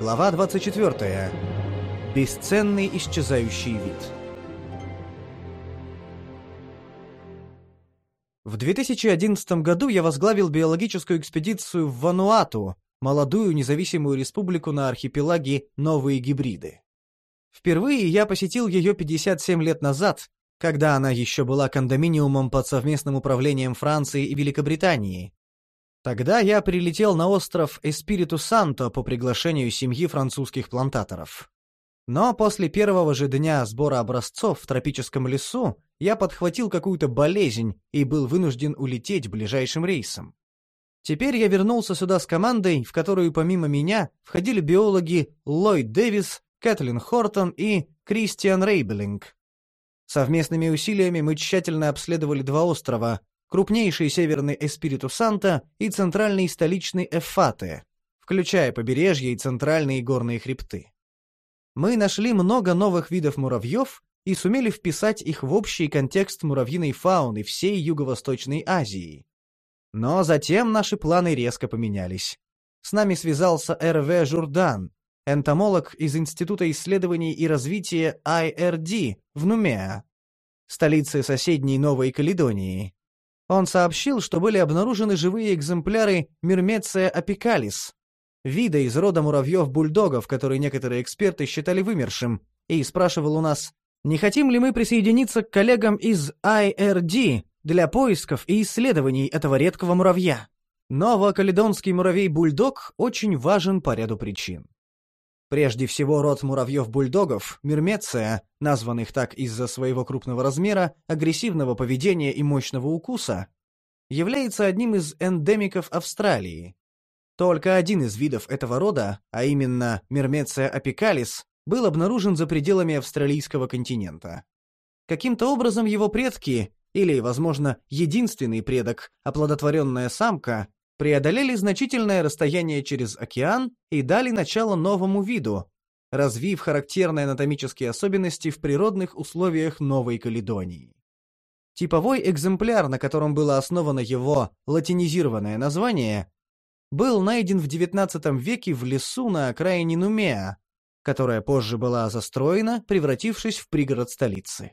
Глава 24. Бесценный исчезающий вид. В 2011 году я возглавил биологическую экспедицию в Вануату, молодую независимую республику на архипелаге Новые Гибриды. Впервые я посетил ее 57 лет назад, когда она еще была кондоминиумом под совместным управлением Франции и Великобритании, Тогда я прилетел на остров Эспириту-Санто по приглашению семьи французских плантаторов. Но после первого же дня сбора образцов в тропическом лесу я подхватил какую-то болезнь и был вынужден улететь ближайшим рейсом. Теперь я вернулся сюда с командой, в которую помимо меня входили биологи Ллойд Дэвис, Кэтлин Хортон и Кристиан Рейбелинг. Совместными усилиями мы тщательно обследовали два острова крупнейший северный Эспириту-Санта и центральный столичный Эффате, включая побережье и центральные горные хребты. Мы нашли много новых видов муравьев и сумели вписать их в общий контекст муравьиной фауны всей Юго-Восточной Азии. Но затем наши планы резко поменялись. С нами связался Р.В. Журдан, энтомолог из Института исследований и развития IRD в Нумеа, столице соседней Новой Каледонии. Он сообщил, что были обнаружены живые экземпляры Мирмеция апикалис, вида из рода муравьев-бульдогов, который некоторые эксперты считали вымершим, и спрашивал у нас, не хотим ли мы присоединиться к коллегам из IRD для поисков и исследований этого редкого муравья. Новокаледонский муравей-бульдог очень важен по ряду причин. Прежде всего, род муравьев-бульдогов, мирмеция, названных так из-за своего крупного размера, агрессивного поведения и мощного укуса, является одним из эндемиков Австралии. Только один из видов этого рода, а именно мирмеция апикалис, был обнаружен за пределами австралийского континента. Каким-то образом его предки, или, возможно, единственный предок, оплодотворенная самка, преодолели значительное расстояние через океан и дали начало новому виду, развив характерные анатомические особенности в природных условиях Новой Каледонии. Типовой экземпляр, на котором было основано его латинизированное название, был найден в XIX веке в лесу на окраине Нумеа, которая позже была застроена, превратившись в пригород столицы.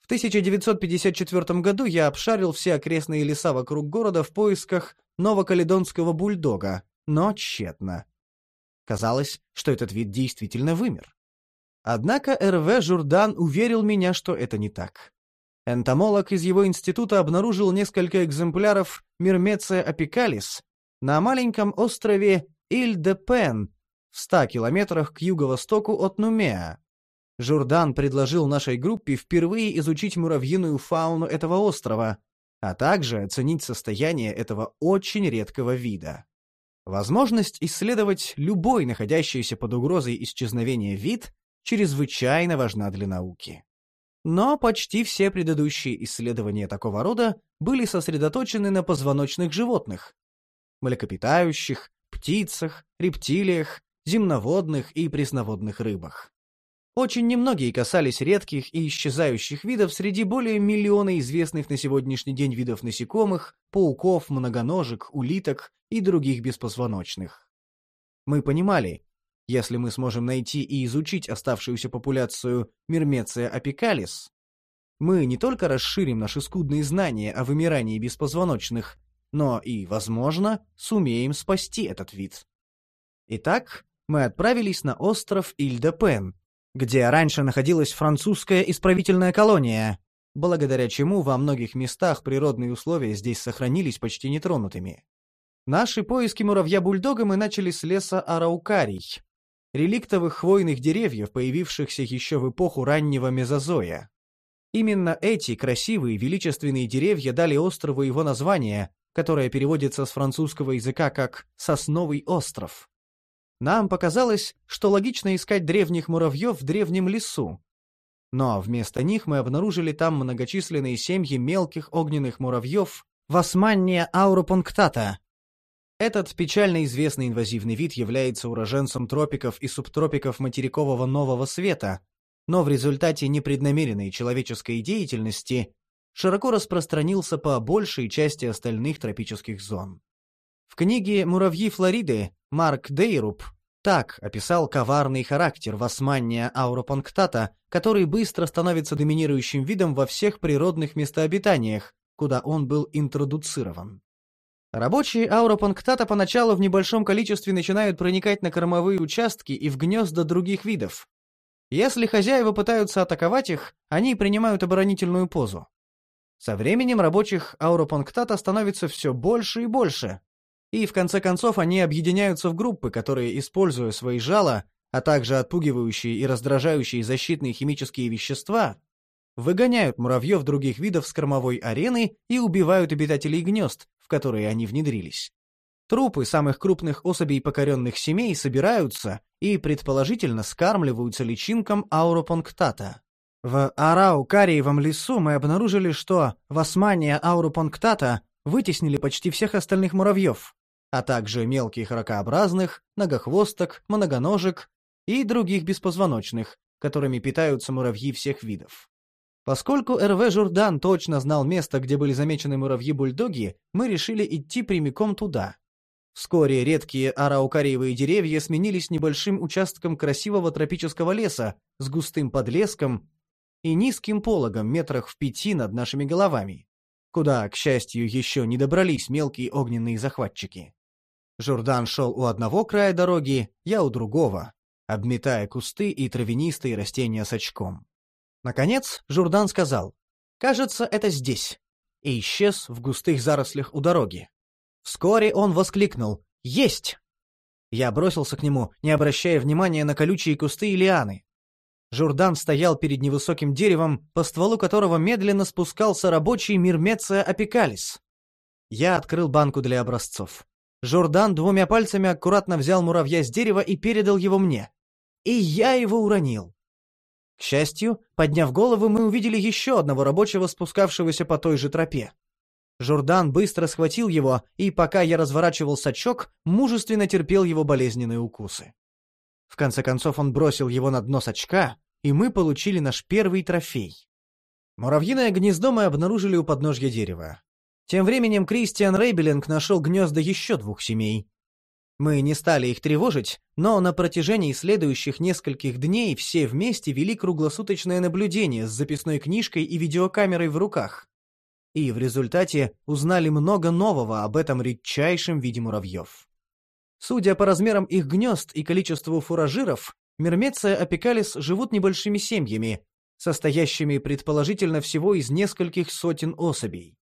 В 1954 году я обшарил все окрестные леса вокруг города в поисках новокаледонского бульдога, но тщетно. Казалось, что этот вид действительно вымер. Однако РВ Журдан уверил меня, что это не так. Энтомолог из его института обнаружил несколько экземпляров Мирмеция апикалис на маленьком острове Иль-де-Пен в 100 километрах к юго-востоку от Нумеа. Журдан предложил нашей группе впервые изучить муравьиную фауну этого острова, а также оценить состояние этого очень редкого вида. Возможность исследовать любой находящийся под угрозой исчезновения вид чрезвычайно важна для науки. Но почти все предыдущие исследования такого рода были сосредоточены на позвоночных животных, млекопитающих, птицах, рептилиях, земноводных и пресноводных рыбах. Очень немногие касались редких и исчезающих видов среди более миллиона известных на сегодняшний день видов насекомых, пауков, многоножек, улиток и других беспозвоночных. Мы понимали, если мы сможем найти и изучить оставшуюся популяцию Мирмеция апикалис, мы не только расширим наши скудные знания о вымирании беспозвоночных, но и, возможно, сумеем спасти этот вид. Итак, мы отправились на остров Иль-де-Пен, где раньше находилась французская исправительная колония, благодаря чему во многих местах природные условия здесь сохранились почти нетронутыми. Наши поиски муравья-бульдога мы начали с леса Араукарий, реликтовых хвойных деревьев, появившихся еще в эпоху раннего мезозоя. Именно эти красивые величественные деревья дали острову его название, которое переводится с французского языка как «сосновый остров». Нам показалось, что логично искать древних муравьев в древнем лесу. Но вместо них мы обнаружили там многочисленные семьи мелких огненных муравьев Васманния ауропунктата. Этот печально известный инвазивный вид является уроженцем тропиков и субтропиков материкового Нового Света, но в результате непреднамеренной человеческой деятельности широко распространился по большей части остальных тропических зон. В книге «Муравьи Флориды» Марк Дейруб Так описал коварный характер Васмания ауропонктата, который быстро становится доминирующим видом во всех природных местообитаниях, куда он был интродуцирован. Рабочие ауропонктата поначалу в небольшом количестве начинают проникать на кормовые участки и в гнезда других видов. Если хозяева пытаются атаковать их, они принимают оборонительную позу. Со временем рабочих ауропонктата становится все больше и больше, и в конце концов они объединяются в группы, которые, используя свои жала, а также отпугивающие и раздражающие защитные химические вещества, выгоняют муравьев других видов с кормовой арены и убивают обитателей гнезд, в которые они внедрились. Трупы самых крупных особей покоренных семей собираются и, предположительно, скармливаются личинкам ауропонктата. В Арау-Кариевом лесу мы обнаружили, что в Османия ауропонктата вытеснили почти всех остальных муравьев, а также мелких ракообразных, многохвосток, многоножек и других беспозвоночных, которыми питаются муравьи всех видов. Поскольку РВ Журдан точно знал место, где были замечены муравьи-бульдоги, мы решили идти прямиком туда. Вскоре редкие араукариевые деревья сменились небольшим участком красивого тропического леса с густым подлеском и низким пологом метрах в пяти над нашими головами, куда, к счастью, еще не добрались мелкие огненные захватчики. Журдан шел у одного края дороги, я у другого, обметая кусты и травянистые растения с очком. Наконец Журдан сказал, «Кажется, это здесь», и исчез в густых зарослях у дороги. Вскоре он воскликнул «Есть!». Я бросился к нему, не обращая внимания на колючие кусты и лианы. Журдан стоял перед невысоким деревом, по стволу которого медленно спускался рабочий Мирмеция апикалис. Я открыл банку для образцов. Журдан двумя пальцами аккуратно взял муравья с дерева и передал его мне. И я его уронил. К счастью, подняв голову, мы увидели еще одного рабочего, спускавшегося по той же тропе. Журдан быстро схватил его, и пока я разворачивал сачок, мужественно терпел его болезненные укусы. В конце концов он бросил его на дно сачка, и мы получили наш первый трофей. Муравьиное гнездо мы обнаружили у подножья дерева. Тем временем Кристиан Рейбелинг нашел гнезда еще двух семей. Мы не стали их тревожить, но на протяжении следующих нескольких дней все вместе вели круглосуточное наблюдение с записной книжкой и видеокамерой в руках. И в результате узнали много нового об этом редчайшем виде муравьев. Судя по размерам их гнезд и количеству фуражиров, Мирмеция апикалис живут небольшими семьями, состоящими предположительно всего из нескольких сотен особей.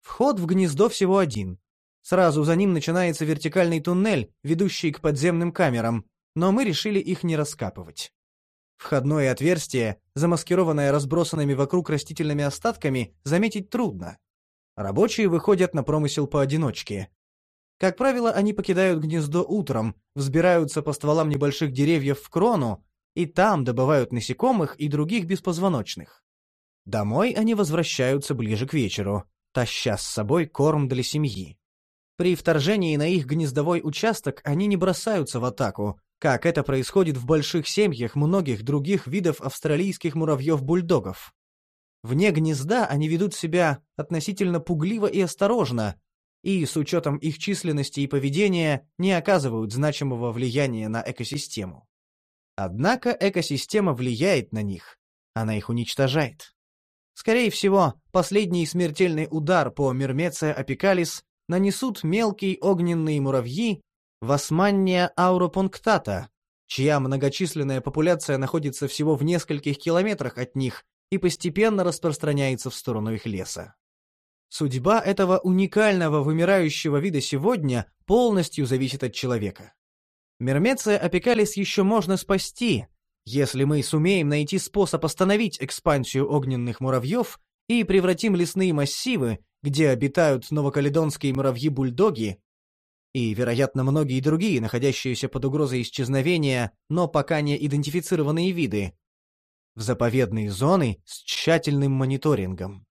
Вход в гнездо всего один. Сразу за ним начинается вертикальный туннель, ведущий к подземным камерам, но мы решили их не раскапывать. Входное отверстие, замаскированное разбросанными вокруг растительными остатками, заметить трудно. Рабочие выходят на промысел поодиночке. Как правило, они покидают гнездо утром, взбираются по стволам небольших деревьев в крону и там добывают насекомых и других беспозвоночных. Домой они возвращаются ближе к вечеру, таща с собой корм для семьи. При вторжении на их гнездовой участок они не бросаются в атаку, как это происходит в больших семьях многих других видов австралийских муравьев-бульдогов. Вне гнезда они ведут себя относительно пугливо и осторожно, и, с учетом их численности и поведения, не оказывают значимого влияния на экосистему. Однако экосистема влияет на них, она их уничтожает. Скорее всего, последний смертельный удар по Мирмеция апикалис нанесут мелкие огненные муравьи Васманния ауропунктата, чья многочисленная популяция находится всего в нескольких километрах от них и постепенно распространяется в сторону их леса. Судьба этого уникального вымирающего вида сегодня полностью зависит от человека. Мермеция апикалис еще можно спасти, если мы сумеем найти способ остановить экспансию огненных муравьев и превратим лесные массивы, где обитают новокаледонские муравьи-бульдоги, и, вероятно, многие другие, находящиеся под угрозой исчезновения, но пока не идентифицированные виды, в заповедные зоны с тщательным мониторингом.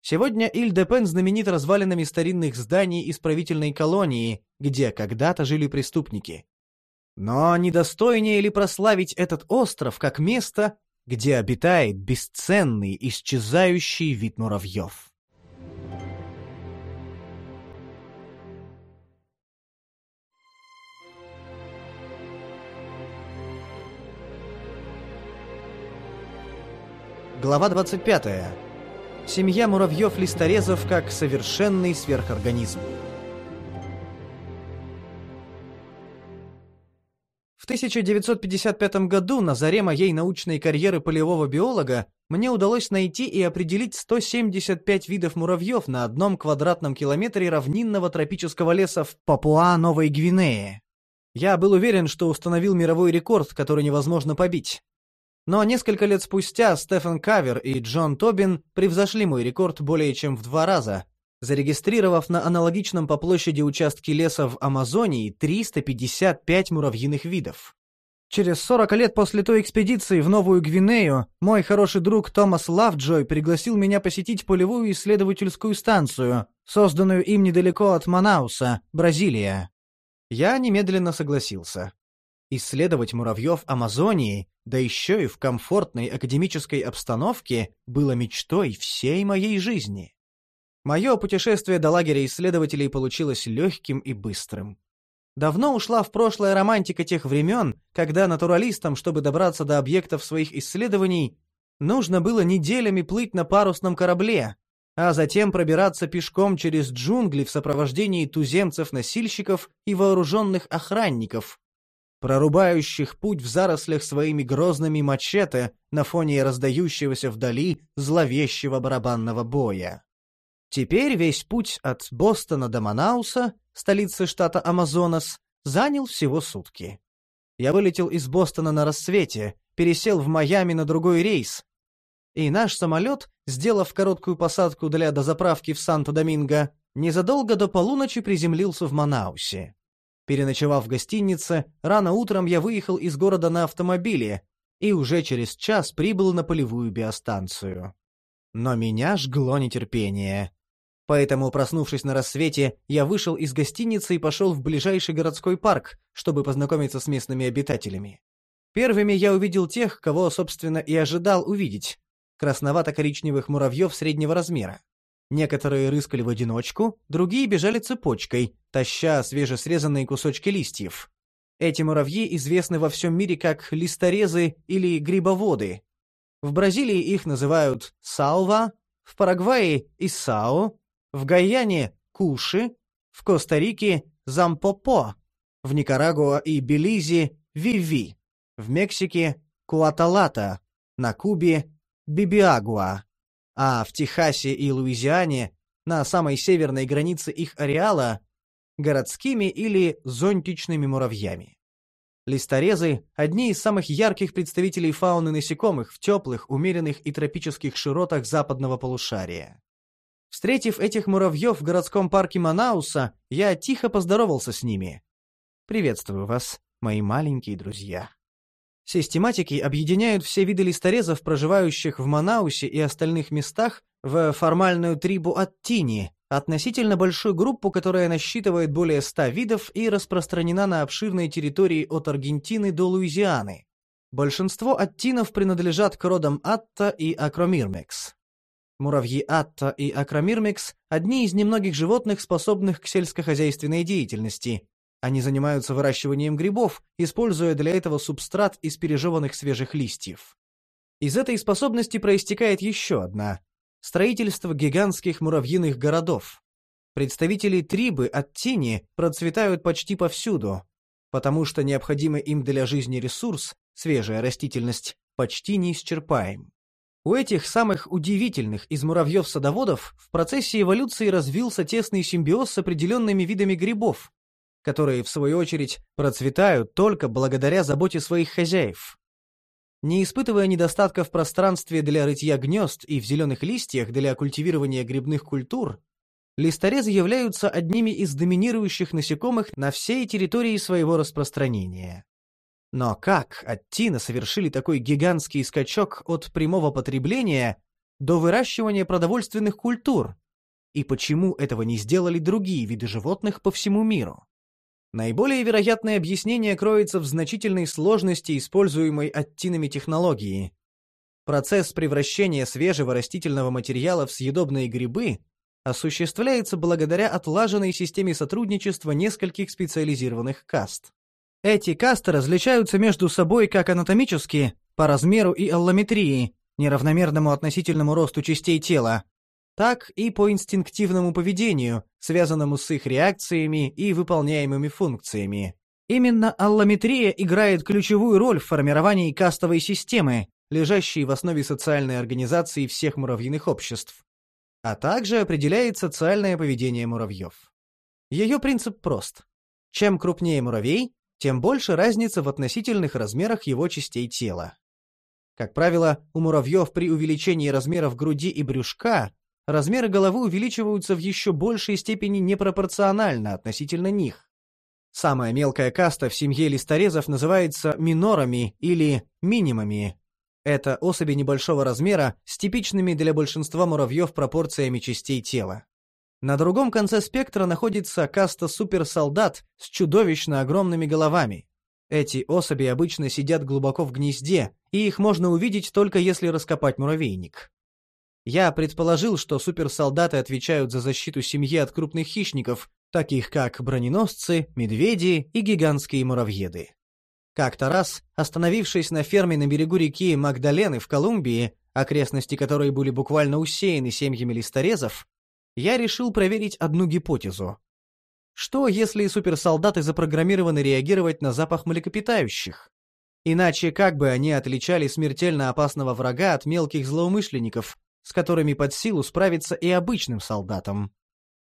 Сегодня Иль-де-Пен знаменит развалинами старинных зданий исправительной колонии, где когда-то жили преступники. Но недостойнее ли прославить этот остров как место, где обитает бесценный исчезающий вид муравьев? Глава 25. Семья муравьев-листорезов как совершенный сверхорганизм. 1955 году на заре моей научной карьеры полевого биолога мне удалось найти и определить 175 видов муравьев на одном квадратном километре равнинного тропического леса в Папуа-Новой Гвинее. Я был уверен, что установил мировой рекорд, который невозможно побить. Но несколько лет спустя Стефан Кавер и Джон Тобин превзошли мой рекорд более чем в два раза, зарегистрировав на аналогичном по площади участке леса в Амазонии 355 муравьиных видов. Через 40 лет после той экспедиции в Новую Гвинею мой хороший друг Томас Лавджой пригласил меня посетить полевую исследовательскую станцию, созданную им недалеко от Манауса, Бразилия. Я немедленно согласился. Исследовать муравьев Амазонии, да еще и в комфортной академической обстановке, было мечтой всей моей жизни. Мое путешествие до лагеря исследователей получилось легким и быстрым. Давно ушла в прошлое романтика тех времен, когда натуралистам, чтобы добраться до объектов своих исследований, нужно было неделями плыть на парусном корабле, а затем пробираться пешком через джунгли в сопровождении туземцев-носильщиков и вооруженных охранников, прорубающих путь в зарослях своими грозными мачете на фоне раздающегося вдали зловещего барабанного боя. Теперь весь путь от Бостона до Манауса, столицы штата Амазонас, занял всего сутки. Я вылетел из Бостона на рассвете, пересел в Майами на другой рейс, и наш самолет, сделав короткую посадку для дозаправки в Санто-Доминго, незадолго до полуночи приземлился в Манаусе. Переночевав в гостинице, рано утром я выехал из города на автомобиле и уже через час прибыл на полевую биостанцию. Но меня жгло нетерпение. Поэтому, проснувшись на рассвете, я вышел из гостиницы и пошел в ближайший городской парк, чтобы познакомиться с местными обитателями. Первыми я увидел тех, кого, собственно, и ожидал увидеть — красновато-коричневых муравьев среднего размера. Некоторые рыскали в одиночку, другие бежали цепочкой, таща свежесрезанные кусочки листьев. Эти муравьи известны во всем мире как листорезы или грибоводы. В Бразилии их называют салва, в Парагвае – исао, в Гайяне – куши, в Коста-Рике – зампопо, в Никарагуа и Белизе – виви, в Мексике – куаталата, на Кубе – бибиагуа а в Техасе и Луизиане, на самой северной границе их ареала, городскими или зонтичными муравьями. Листорезы – одни из самых ярких представителей фауны насекомых в теплых, умеренных и тропических широтах западного полушария. Встретив этих муравьев в городском парке Манауса, я тихо поздоровался с ними. «Приветствую вас, мои маленькие друзья». Систематики объединяют все виды листорезов, проживающих в Манаусе и остальных местах, в формальную трибу Аттини, относительно большую группу, которая насчитывает более ста видов и распространена на обширной территории от Аргентины до Луизианы. Большинство аттинов принадлежат к родам Атта и Акромирмекс. Муравьи Атта и Акромирмекс – одни из немногих животных, способных к сельскохозяйственной деятельности, они занимаются выращиванием грибов, используя для этого субстрат из пережеванных свежих листьев. Из этой способности проистекает еще одна – строительство гигантских муравьиных городов. Представители трибы от тени процветают почти повсюду, потому что необходимый им для жизни ресурс, свежая растительность, почти неисчерпаем. У этих самых удивительных из муравьев-садоводов в процессе эволюции развился тесный симбиоз с определенными видами грибов, которые, в свою очередь, процветают только благодаря заботе своих хозяев. Не испытывая недостатка в пространстве для рытья гнезд и в зеленых листьях для культивирования грибных культур, листорезы являются одними из доминирующих насекомых на всей территории своего распространения. Но как аттина совершили такой гигантский скачок от прямого потребления до выращивания продовольственных культур, и почему этого не сделали другие виды животных по всему миру? Наиболее вероятное объяснение кроется в значительной сложности используемой аттинами технологии. Процесс превращения свежего растительного материала в съедобные грибы осуществляется благодаря отлаженной системе сотрудничества нескольких специализированных каст. Эти касты различаются между собой как анатомически, по размеру и аллометрии, неравномерному относительному росту частей тела, так и по инстинктивному поведению, связанному с их реакциями и выполняемыми функциями. Именно аллометрия играет ключевую роль в формировании кастовой системы, лежащей в основе социальной организации всех муравьиных обществ, а также определяет социальное поведение муравьев. Ее принцип прост. Чем крупнее муравей, тем больше разница в относительных размерах его частей тела. Как правило, у муравьев при увеличении размеров груди и брюшка размеры головы увеличиваются в еще большей степени непропорционально относительно них. Самая мелкая каста в семье листорезов называется минорами или минимами. Это особи небольшого размера с типичными для большинства муравьев пропорциями частей тела. На другом конце спектра находится каста суперсолдат с чудовищно огромными головами. Эти особи обычно сидят глубоко в гнезде, и их можно увидеть только если раскопать муравейник. Я предположил, что суперсолдаты отвечают за защиту семьи от крупных хищников, таких как броненосцы, медведи и гигантские муравьеды. Как-то раз, остановившись на ферме на берегу реки Магдалены в Колумбии, окрестности которой были буквально усеяны семьями листорезов, я решил проверить одну гипотезу. Что, если суперсолдаты запрограммированы реагировать на запах млекопитающих? Иначе как бы они отличали смертельно опасного врага от мелких злоумышленников, с которыми под силу справиться и обычным солдатам?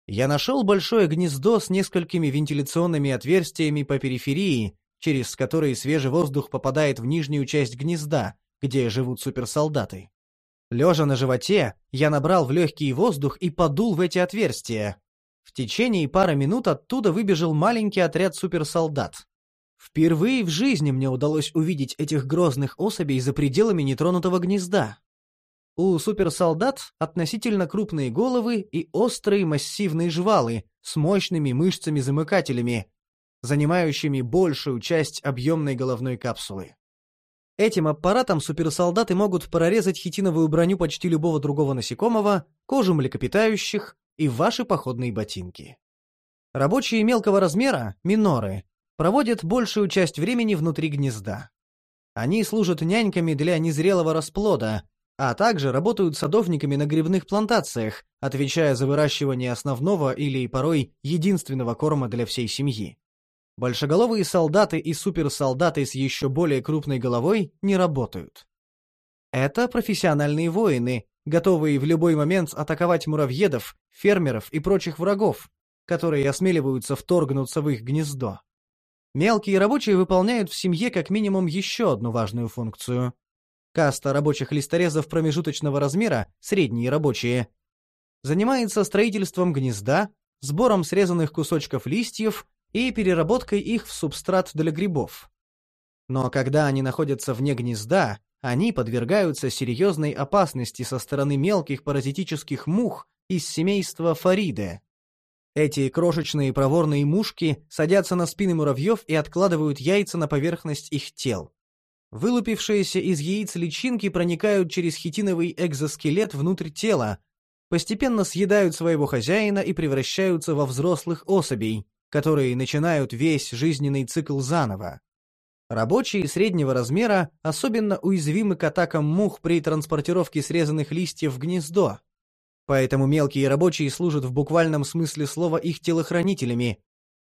Я нашел большое гнездо с несколькими вентиляционными отверстиями по периферии, через которые свежий воздух попадает в нижнюю часть гнезда, где живут суперсолдаты. Лежа на животе, я набрал в легкий воздух и подул в эти отверстия. В течение пары минут оттуда выбежал маленький отряд суперсолдат. Впервые в жизни мне удалось увидеть этих грозных особей за пределами нетронутого гнезда. У суперсолдат относительно крупные головы и острые массивные жвалы с мощными мышцами-замыкателями, занимающими большую часть объемной головной капсулы. Этим аппаратом суперсолдаты могут прорезать хитиновую броню почти любого другого насекомого, кожу млекопитающих и ваши походные ботинки. Рабочие мелкого размера, миноры, проводят большую часть времени внутри гнезда. Они служат няньками для незрелого расплода, а также работают садовниками на грибных плантациях, отвечая за выращивание основного или порой единственного корма для всей семьи. Большеголовые солдаты и суперсолдаты с еще более крупной головой не работают. Это профессиональные воины, готовые в любой момент атаковать муравьедов, фермеров и прочих врагов, которые осмеливаются вторгнуться в их гнездо. Мелкие рабочие выполняют в семье как минимум еще одну важную функцию. Каста рабочих листорезов промежуточного размера, средние рабочие, занимается строительством гнезда, сбором срезанных кусочков листьев и переработкой их в субстрат для грибов. Но когда они находятся вне гнезда, они подвергаются серьезной опасности со стороны мелких паразитических мух из семейства Фариде. Эти крошечные проворные мушки садятся на спины муравьев и откладывают яйца на поверхность их тел. Вылупившиеся из яиц личинки проникают через хитиновый экзоскелет внутрь тела, постепенно съедают своего хозяина и превращаются во взрослых особей, которые начинают весь жизненный цикл заново. Рабочие среднего размера особенно уязвимы к атакам мух при транспортировке срезанных листьев в гнездо. Поэтому мелкие рабочие служат в буквальном смысле слова их телохранителями.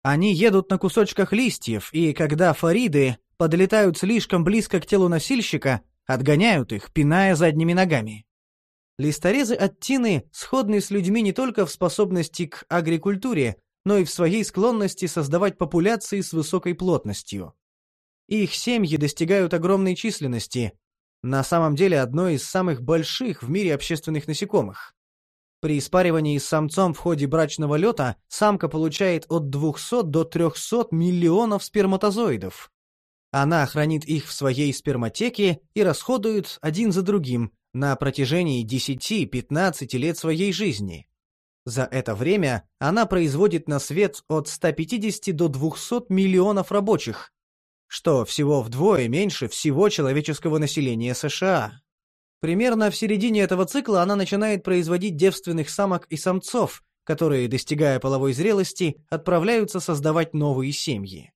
Они едут на кусочках листьев, и когда фариды подлетают слишком близко к телу носильщика, отгоняют их, пиная задними ногами. Листорезы Аттины сходны с людьми не только в способности к агрикультуре, но и в своей склонности создавать популяции с высокой плотностью. Их семьи достигают огромной численности, на самом деле одной из самых больших в мире общественных насекомых. При спаривании с самцом в ходе брачного лета самка получает от 200 до 300 миллионов сперматозоидов. Она хранит их в своей сперматеке и расходует один за другим на протяжении 10-15 лет своей жизни. За это время она производит на свет от 150 до 200 миллионов рабочих, что всего вдвое меньше всего человеческого населения США. Примерно в середине этого цикла она начинает производить девственных самок и самцов, которые, достигая половой зрелости, отправляются создавать новые семьи.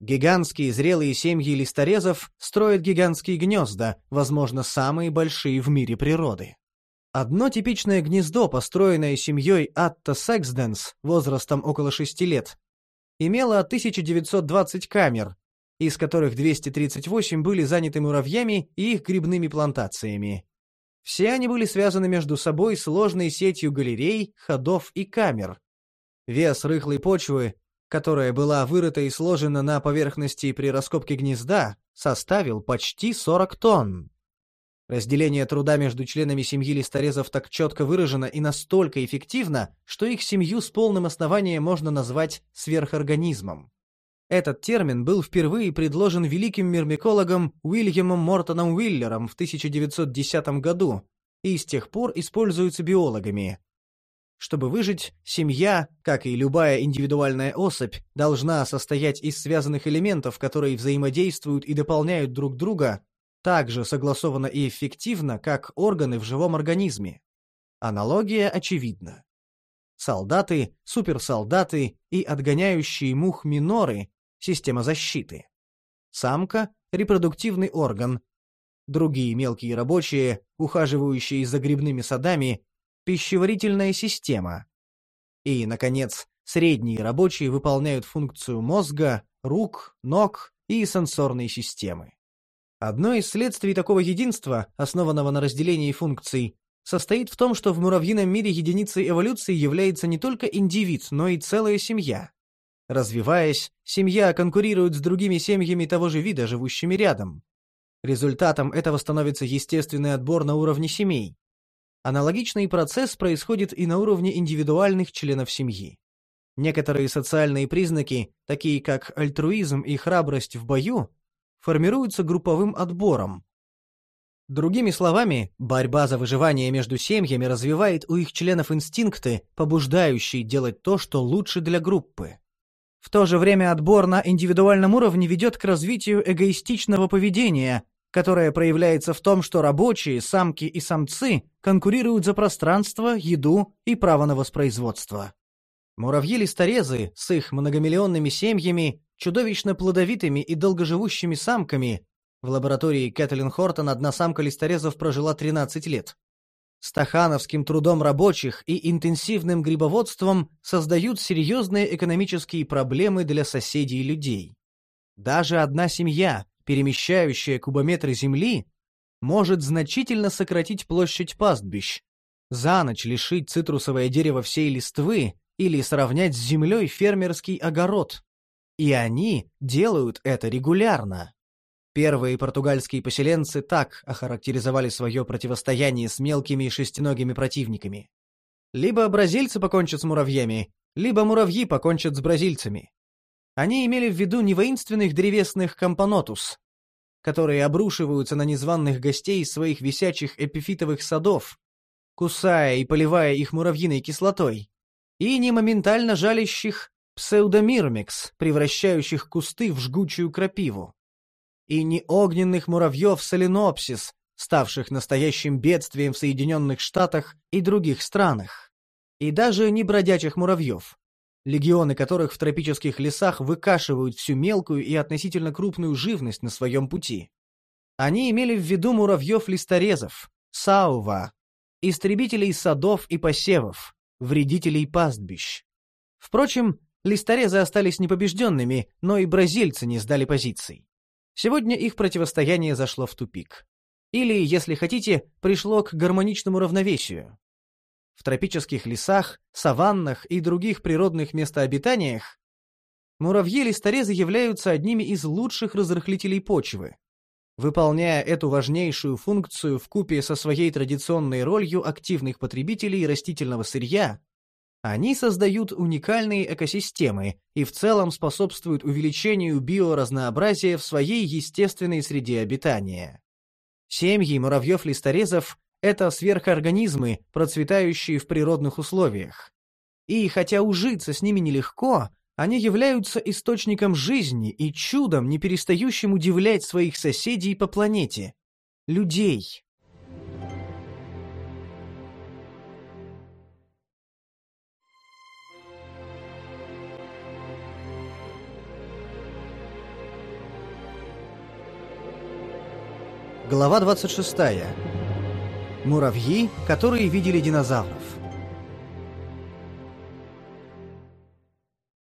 Гигантские зрелые семьи листорезов строят гигантские гнезда, возможно, самые большие в мире природы. Одно типичное гнездо, построенное семьей Атта Сексденс возрастом около 6 лет, имело 1920 камер, из которых 238 были заняты муравьями и их грибными плантациями. Все они были связаны между собой сложной сетью галерей, ходов и камер. Вес рыхлой почвы которая была вырыта и сложена на поверхности при раскопке гнезда, составил почти 40 тонн. Разделение труда между членами семьи листорезов так четко выражено и настолько эффективно, что их семью с полным основанием можно назвать сверхорганизмом. Этот термин был впервые предложен великим мирмикологом Уильямом Мортоном Уиллером в 1910 году и с тех пор используется биологами. Чтобы выжить, семья, как и любая индивидуальная особь, должна состоять из связанных элементов, которые взаимодействуют и дополняют друг друга, так же согласованно и эффективно, как органы в живом организме. Аналогия очевидна. Солдаты, суперсолдаты и отгоняющие мух миноры – система защиты. Самка – репродуктивный орган. Другие мелкие рабочие, ухаживающие за грибными садами, пищеварительная система. И, наконец, средние рабочие выполняют функцию мозга, рук, ног и сенсорной системы. Одно из следствий такого единства, основанного на разделении функций, состоит в том, что в муравьином мире единицей эволюции является не только индивид, но и целая семья. Развиваясь, семья конкурирует с другими семьями того же вида, живущими рядом. Результатом этого становится естественный отбор на уровне семей. Аналогичный процесс происходит и на уровне индивидуальных членов семьи. Некоторые социальные признаки, такие как альтруизм и храбрость в бою, формируются групповым отбором. Другими словами, борьба за выживание между семьями развивает у их членов инстинкты, побуждающие делать то, что лучше для группы. В то же время отбор на индивидуальном уровне ведет к развитию эгоистичного поведения, которая проявляется в том, что рабочие, самки и самцы конкурируют за пространство, еду и право на воспроизводство. Муравьи-листорезы с их многомиллионными семьями, чудовищно плодовитыми и долгоживущими самками в лаборатории Кэтлин Хортон одна самка листорезов прожила 13 лет. Стахановским трудом рабочих и интенсивным грибоводством создают серьезные экономические проблемы для соседей людей. Даже одна семья, перемещающая кубометры земли, может значительно сократить площадь пастбищ, за ночь лишить цитрусовое дерево всей листвы или сравнять с землей фермерский огород. И они делают это регулярно. Первые португальские поселенцы так охарактеризовали свое противостояние с мелкими шестиногими противниками. Либо бразильцы покончат с муравьями, либо муравьи покончат с бразильцами. Они имели в виду не воинственных древесных компонотус, которые обрушиваются на незваных гостей своих висячих эпифитовых садов, кусая и поливая их муравьиной кислотой, и не моментально жалящих псевдомирмекс, превращающих кусты в жгучую крапиву, и не огненных муравьев соленопсис, ставших настоящим бедствием в Соединенных Штатах и других странах, и даже не бродячих муравьев, легионы которых в тропических лесах выкашивают всю мелкую и относительно крупную живность на своем пути. Они имели в виду муравьев-листорезов, саува, истребителей садов и посевов, вредителей пастбищ. Впрочем, листорезы остались непобежденными, но и бразильцы не сдали позиций. Сегодня их противостояние зашло в тупик. Или, если хотите, пришло к гармоничному равновесию. В тропических лесах, саваннах и других природных местообитаниях муравьи-листорезы являются одними из лучших разрыхлителей почвы. Выполняя эту важнейшую функцию в купе со своей традиционной ролью активных потребителей растительного сырья, они создают уникальные экосистемы и в целом способствуют увеличению биоразнообразия в своей естественной среде обитания. Семьи муравьев-листорезов это сверхорганизмы, процветающие в природных условиях. И хотя ужиться с ними нелегко, они являются источником жизни и чудом, не перестающим удивлять своих соседей по планете — людей. Глава 26. Муравьи, которые видели динозавров.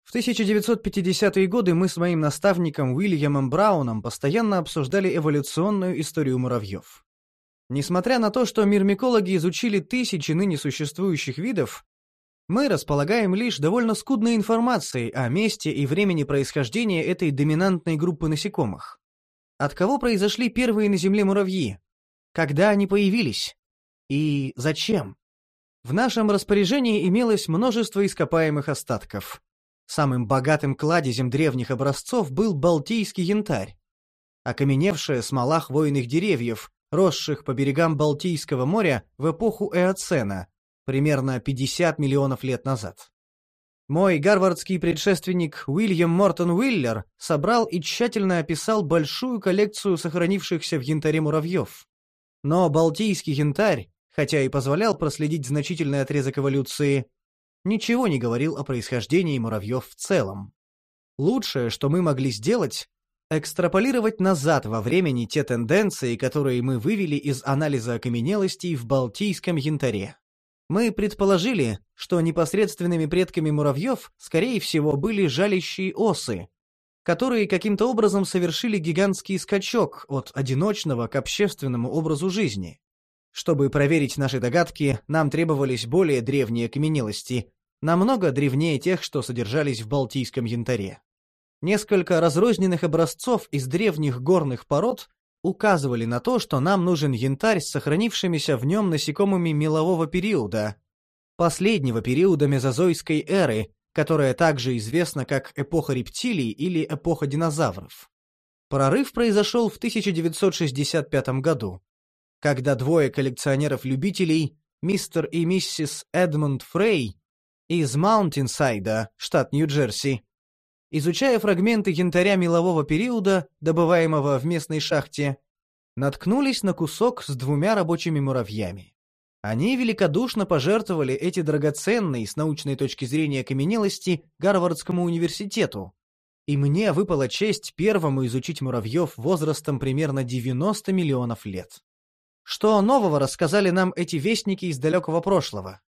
В 1950-е годы мы с моим наставником Уильямом Брауном постоянно обсуждали эволюционную историю муравьев. Несмотря на то, что мирмикологи изучили тысячи ныне существующих видов, мы располагаем лишь довольно скудной информацией о месте и времени происхождения этой доминантной группы насекомых. От кого произошли первые на Земле муравьи? Когда они появились? И зачем? В нашем распоряжении имелось множество ископаемых остатков. Самым богатым кладезем древних образцов был Балтийский янтарь. Окаменевшая смола хвойных деревьев, росших по берегам Балтийского моря в эпоху Эоцена, примерно 50 миллионов лет назад. Мой гарвардский предшественник Уильям Мортон Уиллер собрал и тщательно описал большую коллекцию сохранившихся в янтаре муравьев. Но балтийский янтарь, хотя и позволял проследить значительный отрезок эволюции, ничего не говорил о происхождении муравьев в целом. Лучшее, что мы могли сделать, экстраполировать назад во времени те тенденции, которые мы вывели из анализа окаменелостей в Балтийском янтаре. Мы предположили, что непосредственными предками муравьев, скорее всего, были жалящие осы, которые каким-то образом совершили гигантский скачок от одиночного к общественному образу жизни. Чтобы проверить наши догадки, нам требовались более древние окаменелости, намного древнее тех, что содержались в Балтийском янтаре. Несколько разрозненных образцов из древних горных пород указывали на то, что нам нужен янтарь с сохранившимися в нем насекомыми мелового периода, последнего периода мезозойской эры, которая также известна как эпоха рептилий или эпоха динозавров. Прорыв произошел в 1965 году, когда двое коллекционеров-любителей, мистер и миссис Эдмунд Фрей, из Маунтинсайда, штат Нью-Джерси, изучая фрагменты янтаря мелового периода, добываемого в местной шахте, наткнулись на кусок с двумя рабочими муравьями. Они великодушно пожертвовали эти драгоценные с научной точки зрения каменелости Гарвардскому университету, и мне выпала честь первому изучить муравьев возрастом примерно 90 миллионов лет. Что нового рассказали нам эти вестники из далекого прошлого?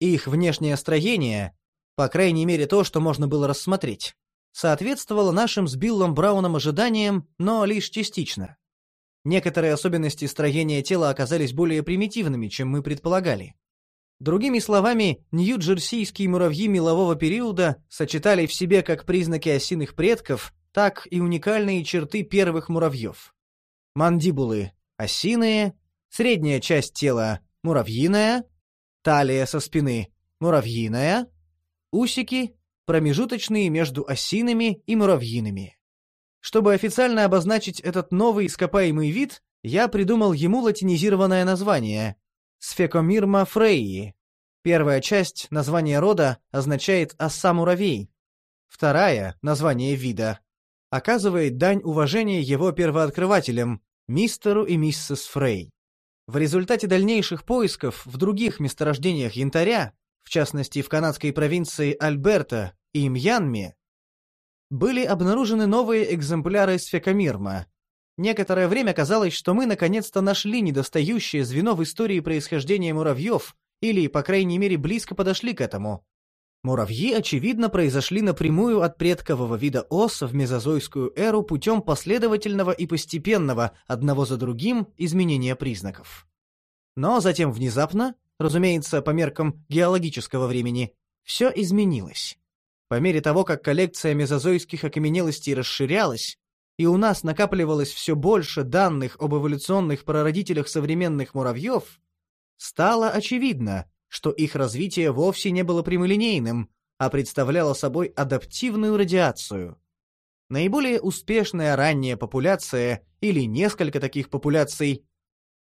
Их внешнее строение, по крайней мере то, что можно было рассмотреть, соответствовало нашим с Биллом Брауном ожиданиям, но лишь частично. Некоторые особенности строения тела оказались более примитивными, чем мы предполагали. Другими словами, нью-джерсийские муравьи мелового периода сочетали в себе как признаки осиных предков, так и уникальные черты первых муравьев. Мандибулы – осиные, средняя часть тела – муравьиная, талия со спины – муравьиная, усики промежуточные между осиными и муравьиными. Чтобы официально обозначить этот новый ископаемый вид, я придумал ему латинизированное название – Сфекомирма фрейи. Первая часть названия рода означает «оса-муравей». Вторая, название вида, оказывает дань уважения его первооткрывателям, мистеру и миссис Фрей. В результате дальнейших поисков в других месторождениях янтаря в частности в канадской провинции Альберта и Мьянме, были обнаружены новые экземпляры сфекомирма. Некоторое время казалось, что мы наконец-то нашли недостающее звено в истории происхождения муравьев, или, по крайней мере, близко подошли к этому. Муравьи, очевидно, произошли напрямую от предкового вида ос в мезозойскую эру путем последовательного и постепенного, одного за другим, изменения признаков. Но затем внезапно разумеется, по меркам геологического времени, все изменилось. По мере того, как коллекция мезозойских окаменелостей расширялась, и у нас накапливалось все больше данных об эволюционных прародителях современных муравьев, стало очевидно, что их развитие вовсе не было прямолинейным, а представляло собой адаптивную радиацию. Наиболее успешная ранняя популяция или несколько таких популяций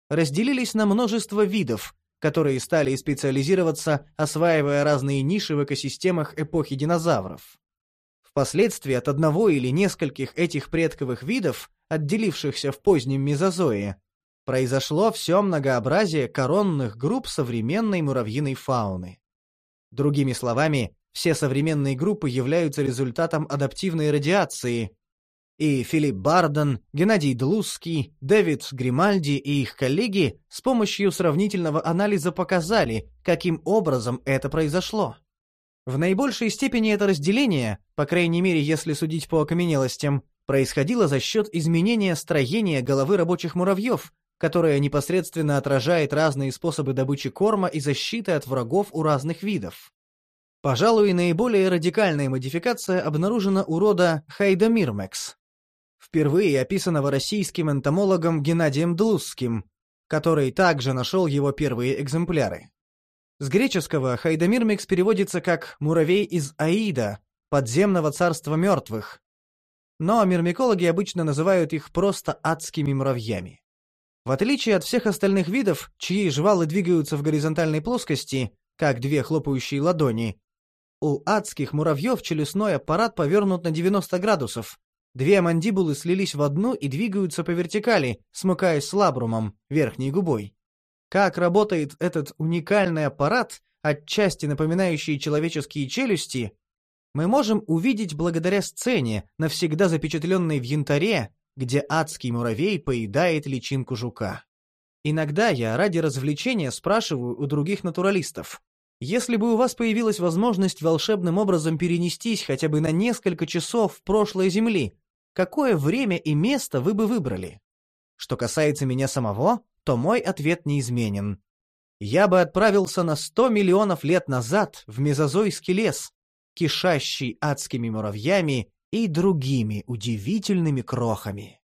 разделились на множество видов, которые стали специализироваться, осваивая разные ниши в экосистемах эпохи динозавров. Впоследствии от одного или нескольких этих предковых видов, отделившихся в позднем мезозое, произошло все многообразие коронных групп современной муравьиной фауны. Другими словами, все современные группы являются результатом адаптивной радиации, И Филипп Барден, Геннадий Длузский, Дэвид Гримальди и их коллеги с помощью сравнительного анализа показали, каким образом это произошло. В наибольшей степени это разделение, по крайней мере, если судить по окаменелостям, происходило за счет изменения строения головы рабочих муравьев, которое непосредственно отражает разные способы добычи корма и защиты от врагов у разных видов. Пожалуй, наиболее радикальная модификация обнаружена у рода Хайдомирмекс, впервые описанного российским энтомологом Геннадием Длузским, который также нашел его первые экземпляры. С греческого Хайдомирмекс переводится как «муравей из Аида», подземного царства мертвых. Но мирмикологи обычно называют их просто адскими муравьями. В отличие от всех остальных видов, чьи жвалы двигаются в горизонтальной плоскости, как две хлопающие ладони, у адских муравьев челюстной аппарат повернут на 90 градусов. Две мандибулы слились в одну и двигаются по вертикали, смыкаясь с лабрумом, верхней губой. Как работает этот уникальный аппарат, отчасти напоминающий человеческие челюсти, мы можем увидеть благодаря сцене, навсегда запечатленной в янтаре, где адский муравей поедает личинку жука. Иногда я ради развлечения спрашиваю у других натуралистов, если бы у вас появилась возможность волшебным образом перенестись хотя бы на несколько часов в прошлое Земли, какое время и место вы бы выбрали? Что касается меня самого, то мой ответ неизменен. Я бы отправился на сто миллионов лет назад в мезозойский лес, кишащий адскими муравьями и другими удивительными крохами.